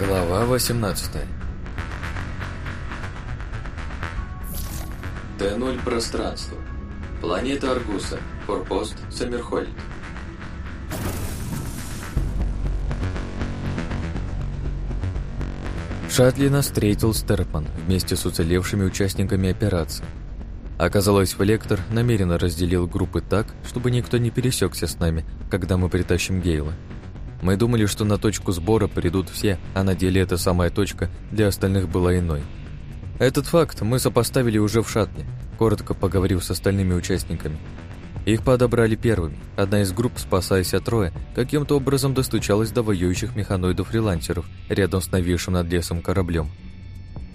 Глава 18 Т-0 пространство. Планета Аргуса. Форпост Саммерхольд. Нас встретил Стерпан вместе с уцелевшими участниками операции. Оказалось, Флектор намеренно разделил группы так, чтобы никто не пересекся с нами, когда мы притащим Гейла. Мы думали, что на точку сбора придут все, а на деле эта самая точка для остальных была иной. Этот факт мы сопоставили уже в шаттле, коротко поговорив с остальными участниками. Их подобрали первыми. Одна из групп, спасаясь от Роя, каким-то образом достучалась до воюющих механоидов-фрилансеров рядом с нависшим над лесом кораблем.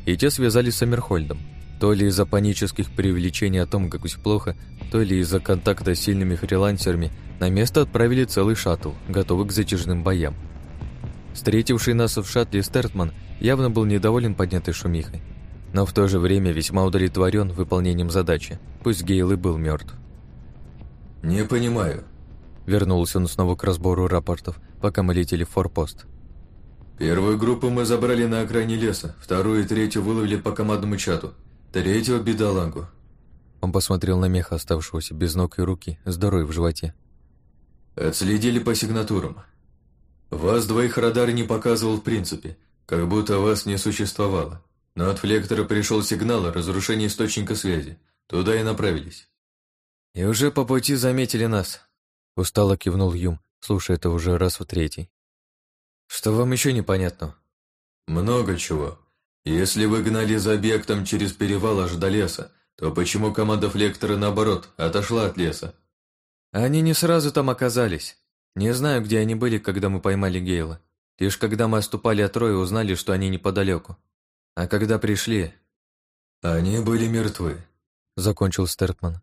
И те связались с Амерхольдом. То ли из-за панических преувеличений о том, как все плохо, то ли из-за контакта с сильными фрилансерами на место отправили целый шаттл, готовый к затяжным боям. Встретивший нас в шаттле Стертман явно был недоволен поднятой шумихой, но в то же время весьма удовлетворен выполнением задачи, пусть Гейл и был мертв. «Не понимаю», — вернулся он снова к разбору рапортов, пока мы летели в форпост. «Первую группу мы забрали на окраине леса, вторую и третью выловили по командному чату, третью — бедолагу». Он посмотрел на меха, оставшегося без ног и руки, здоровый в животе. Отследили по сигнатурам. Вас двоих радар не показывал в принципе, как будто вас не существовало. Но от флектора пришел сигнал о разрушении источника связи. Туда и направились. «И уже по пути заметили нас», — устало кивнул Юм, слушая это уже раз в третий. «Что вам еще непонятно?» «Много чего. Если вы гнали за объектом через перевал аж до леса, то почему команда флектора, наоборот, отошла от леса?» Они не сразу там оказались. Не знаю, где они были, когда мы поймали Гейла. Лишь когда мы отступали от Роя, узнали, что они неподалеку. А когда пришли... Они были мертвы, закончил Стертман.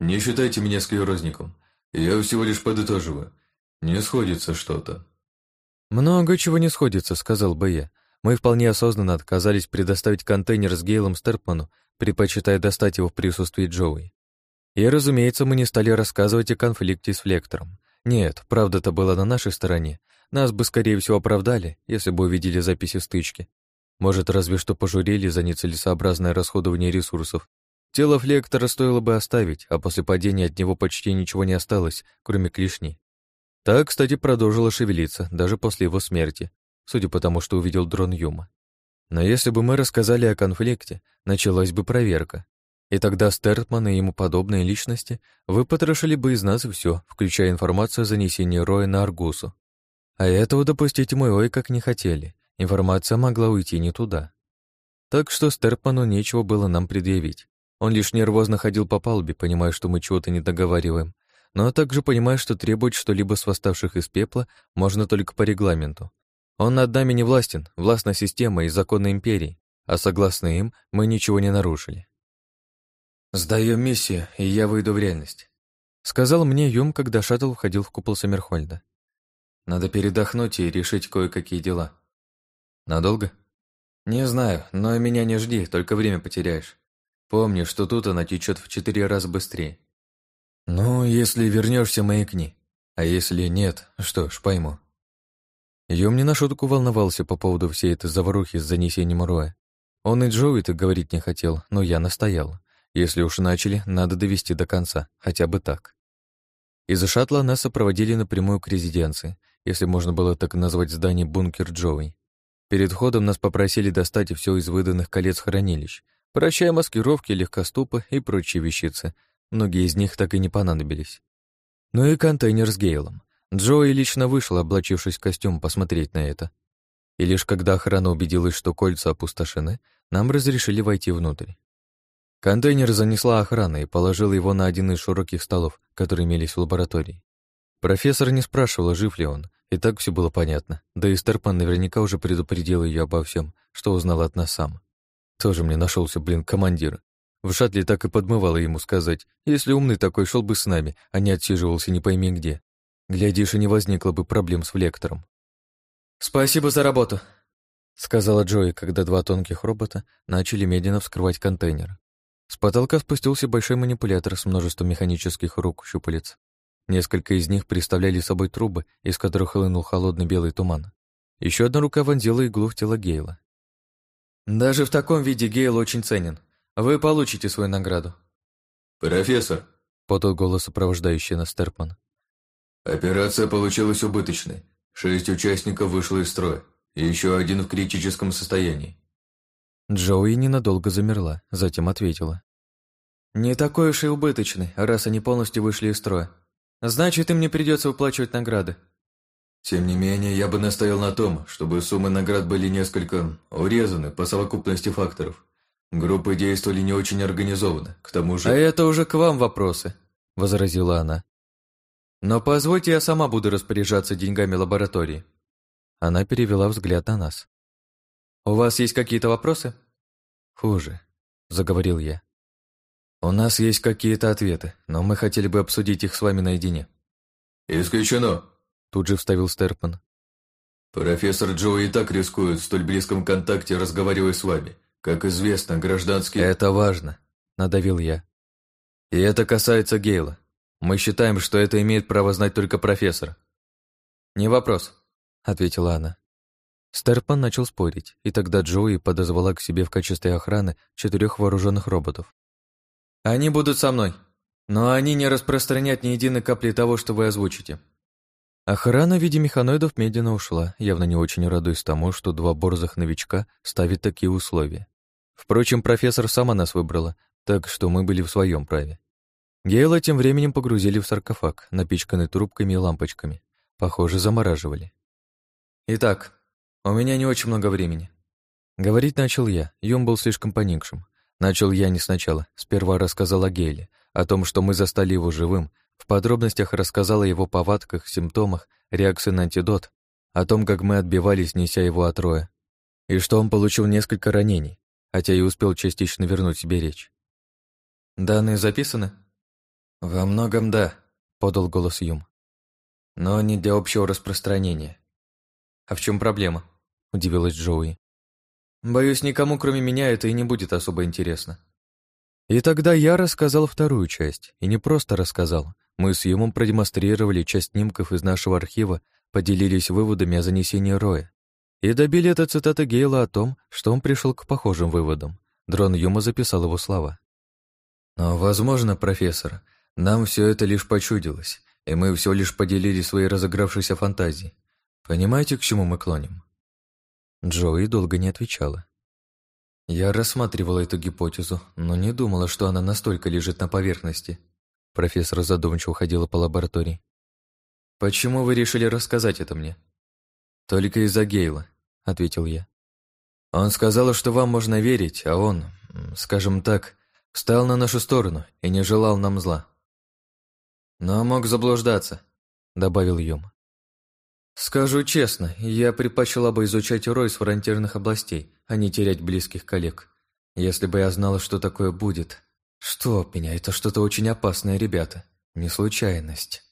Не считайте меня склерозником. Я всего лишь подытоживаю. Не сходится что-то. Много чего не сходится, сказал бы я. Мы вполне осознанно отказались предоставить контейнер с Гейлом Стертману, предпочитая достать его в присутствии Джоуи. И, разумеется, мы не стали рассказывать о конфликте с Флектором. Нет, правда-то была на нашей стороне. Нас бы, скорее всего, оправдали, если бы увидели записи стычки. Может, разве что пожурили за нецелесообразное расходование ресурсов. Тело Флектора стоило бы оставить, а после падения от него почти ничего не осталось, кроме клешни. Так, кстати, продолжила шевелиться, даже после его смерти, судя по тому, что увидел дрон Юма. Но если бы мы рассказали о конфликте, началась бы проверка. И тогда Стертман и ему подобные личности выпотрошили бы из нас все, включая информацию о занесении Роя на Аргусу. А этого допустить мы ой как не хотели. Информация могла уйти не туда. Так что Стерпану нечего было нам предъявить. Он лишь нервозно ходил по палубе, понимая, что мы чего-то не договариваем, но также понимая, что требовать что-либо с восставших из пепла можно только по регламенту. Он над нами не властен, властна система и законы империи, а согласно им мы ничего не нарушили. «Сдаем миссию, и я выйду в реальность», — сказал мне Юм, когда шаттл входил в купол Саммерхольда. «Надо передохнуть и решить кое-какие дела». «Надолго?» «Не знаю, но меня не жди, только время потеряешь. Помни, что тут она течет в четыре раза быстрее». «Ну, если вернешься, маякни. А если нет, что ж, пойму». Юм не на шутку волновался по поводу всей этой заварухи с занесением Роя. Он и Джоуи-то говорить не хотел, но я настоял. Если уж начали, надо довести до конца, хотя бы так. Из-за шаттла нас сопроводили напрямую к резиденции, если можно было так назвать здание бункер Джоуи. Перед входом нас попросили достать все из выданных колец хранилищ, прощая маскировки, легкоступы и прочие вещицы. Многие из них так и не понадобились. Ну и контейнер с Гейлом. Джоуи лично вышел, облачившись в костюм, посмотреть на это. И лишь когда охрана убедилась, что кольца опустошены, нам разрешили войти внутрь. Контейнер занесла охрана и положила его на один из широких столов, которые имелись в лаборатории. Профессор не спрашивала, жив ли он, и так все было понятно, да и Стерпан наверняка уже предупредил ее обо всем, что узнал от нас сам. Тоже мне нашелся, блин, командир. В шаттле так и подмывало ему сказать, если умный такой шел бы с нами, а не отсиживался не пойми где. Глядишь, и не возникло бы проблем с Влектором. «Спасибо за работу», — сказала Джои, когда два тонких робота начали медленно вскрывать контейнер. С потолка спустился большой манипулятор с множеством механических рук щупалец. Несколько из них представляли собой трубы, из которых хлынул холодный белый туман. Еще одна рука вонзила иглу в тело Гейла. «Даже в таком виде Гейл очень ценен. Вы получите свою награду». «Профессор», — подал голос сопровождающий нас Терпман. «Операция получилась убыточной. Шесть участников вышло из строя, и еще один в критическом состоянии». Джоуи ненадолго замерла, затем ответила. «Не такой уж и убыточный, раз они полностью вышли из строя. Значит, им не придется выплачивать награды». «Тем не менее, я бы настоял на том, чтобы суммы наград были несколько урезаны по совокупности факторов. Группы действовали не очень организованно, к тому же...» «А это уже к вам вопросы», — возразила она. «Но позвольте, я сама буду распоряжаться деньгами лаборатории». Она перевела взгляд на нас. «У вас есть какие-то вопросы?» «Хуже», — заговорил я. «У нас есть какие-то ответы, но мы хотели бы обсудить их с вами наедине». «Исключено», — тут же вставил Стерпан. «Профессор Джо и так рискует в столь близком контакте, разговаривая с вами. Как известно, гражданский...» «Это важно», — надавил я. «И это касается Гейла. Мы считаем, что это имеет право знать только профессор». «Не вопрос», — ответила она. Стерпан начал спорить, и тогда Джоуи подозвала к себе в качестве охраны четырех вооруженных роботов. Они будут со мной, но они не распространят ни единой капли того, что вы озвучите. Охрана в виде механоидов медленно ушла, явно не очень радуясь тому, что два борзых новичка ставят такие условия. Впрочем, профессор сама нас выбрала, так что мы были в своем праве. Гейла тем временем погрузили в саркофаг, напичканный трубками и лампочками. Похоже, замораживали. «Итак, у меня не очень много времени». Говорить начал я, Юм был слишком поникшим. Начал я не сначала. Сперва рассказал о Гейле, о том, что мы застали его живым, в подробностях рассказал о его повадках, симптомах, реакции на антидот, о том, как мы отбивались, неся его от роя, и что он получил несколько ранений, хотя и успел частично вернуть себе речь. «Данные записаны?» «Во многом да», — подал голос Юм. «Но не для общего распространения». «А в чем проблема?» — удивилась Джоуи. Боюсь, никому, кроме меня, это и не будет особо интересно. И тогда я рассказал вторую часть. И не просто рассказал. Мы с Юмом продемонстрировали часть снимков из нашего архива, поделились выводами о занесении Роя. И добили это цитаты Гейла о том, что он пришел к похожим выводам. Дрон Юма записал его слова. «Но, возможно, профессор, нам все это лишь почудилось, и мы все лишь поделили свои разыгравшиеся фантазии. Понимаете, к чему мы клоним?» Джои долго не отвечала. Я рассматривала эту гипотезу, но не думала, что она настолько лежит на поверхности. Профессор задумчиво ходила по лаборатории. «Почему вы решили рассказать это мне?» «Только из-за Гейла», — ответил я. «Он сказал, что вам можно верить, а он, скажем так, встал на нашу сторону и не желал нам зла». «Но мог заблуждаться», — добавил Юм. Скажу честно, я предпочла бы изучать Рой с фронтирных областей, а не терять близких коллег. Если бы я знала, что такое будет. Что меня, это что-то очень опасное, ребята. Не случайность.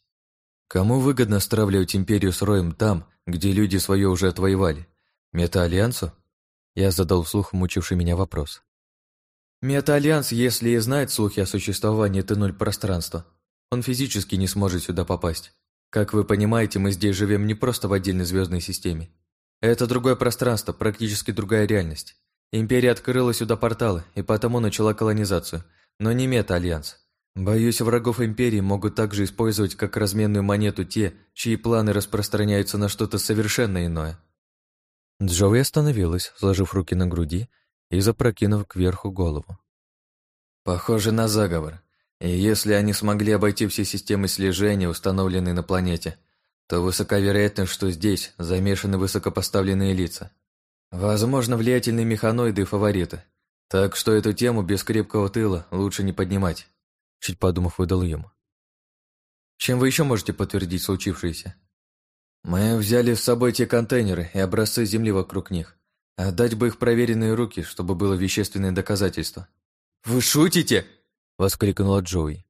Кому выгодно стравливать империю с Роем там, где люди свое уже отвоевали? Мета-альянсу? Я задал вслух мучивший меня вопрос. Мета-альянс, если и знает слухи о существовании Т-0 пространства, он физически не сможет сюда попасть. Как вы понимаете, мы здесь живем не просто в отдельной звездной системе. Это другое пространство, практически другая реальность. Империя открыла сюда порталы и потому начала колонизацию, но не мета-альянс. Боюсь, врагов Империи могут также использовать как разменную монету те, чьи планы распространяются на что-то совершенно иное. Джоуи остановилась, сложив руки на груди и запрокинув кверху голову. «Похоже на заговор. И если они смогли обойти все системы слежения, установленные на планете, то высока вероятность, что здесь замешаны высокопоставленные лица. Возможно, влиятельные механоиды и фавориты. Так что эту тему без крепкого тыла лучше не поднимать. Чуть подумав, выдал ему. Чем вы еще можете подтвердить случившееся? Мы взяли с собой те контейнеры и образцы земли вокруг них. Отдать бы их проверенные руки, чтобы было вещественное доказательство. «Вы шутите?» — воскликнула Джоуи.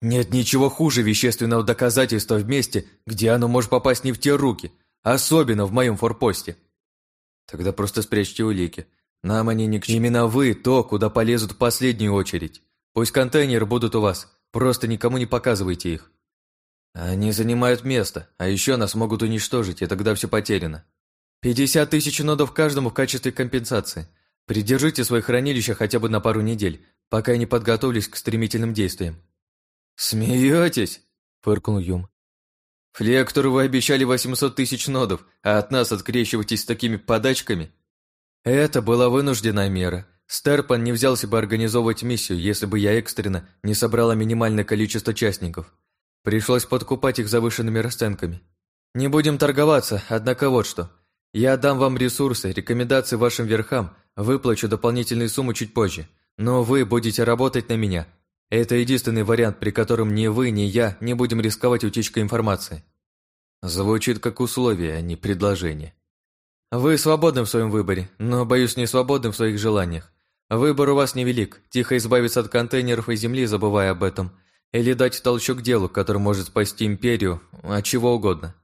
«Нет ничего хуже вещественного доказательства в месте, где оно может попасть не в те руки, особенно в моем форпосте». «Тогда просто спрячьте улики. Нам они не к чему. Именно вы то, куда полезут в последнюю очередь. Пусть контейнеры будут у вас, просто никому не показывайте их. Они занимают место, а еще нас могут уничтожить, и тогда все потеряно. Пятьдесят тысяч нодов каждому в качестве компенсации. Придержите свои хранилища хотя бы на пару недель, пока я не подготовлюсь к стремительным действиям». «Смеетесь?» – фыркнул Юм. «Флектору вы обещали 800 тысяч нодов, а от нас открещиваетесь с такими подачками?» Это была вынужденная мера. Стерпан не взялся бы организовывать миссию, если бы я экстренно не собрала минимальное количество участников. Пришлось подкупать их завышенными расценками. Не будем торговаться, однако вот что. Я дам вам ресурсы, рекомендации вашим верхам, выплачу дополнительную сумму чуть позже, но вы будете работать на меня, это единственный вариант, при котором ни вы, ни я не будем рисковать утечкой информации. Звучит как условие, а не предложение. Вы свободны в своем выборе, но, боюсь, не свободны в своих желаниях. Выбор у вас невелик, тихо избавиться от контейнеров и земли, забывая об этом, или дать толчок делу, который может спасти империю, от чего угодно.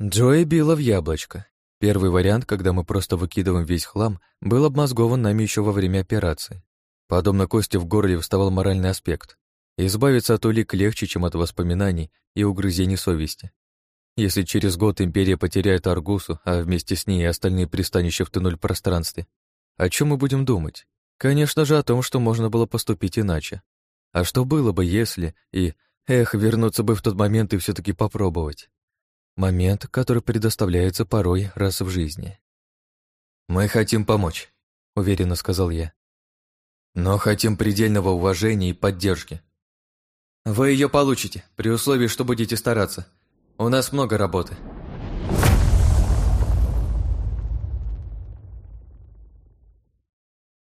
Джои била в яблочко. Первый вариант, когда мы просто выкидываем весь хлам, был обмозгован нами еще во время операции. Подобно кости в горле вставал моральный аспект. Избавиться от улик легче, чем от воспоминаний и угрызений совести. Если через год Империя потеряет Аргусу, а вместе с ней и остальные пристанища в Т-0 пространстве, о чем мы будем думать? Конечно же, о том, что можно было поступить иначе. А что было бы, если и... Эх, вернуться бы в тот момент и все таки попробовать. Момент, который предоставляется порой раз в жизни. «Мы хотим помочь», — уверенно сказал я но хотим предельного уважения и поддержки. Вы ее получите, при условии, что будете стараться. У нас много работы.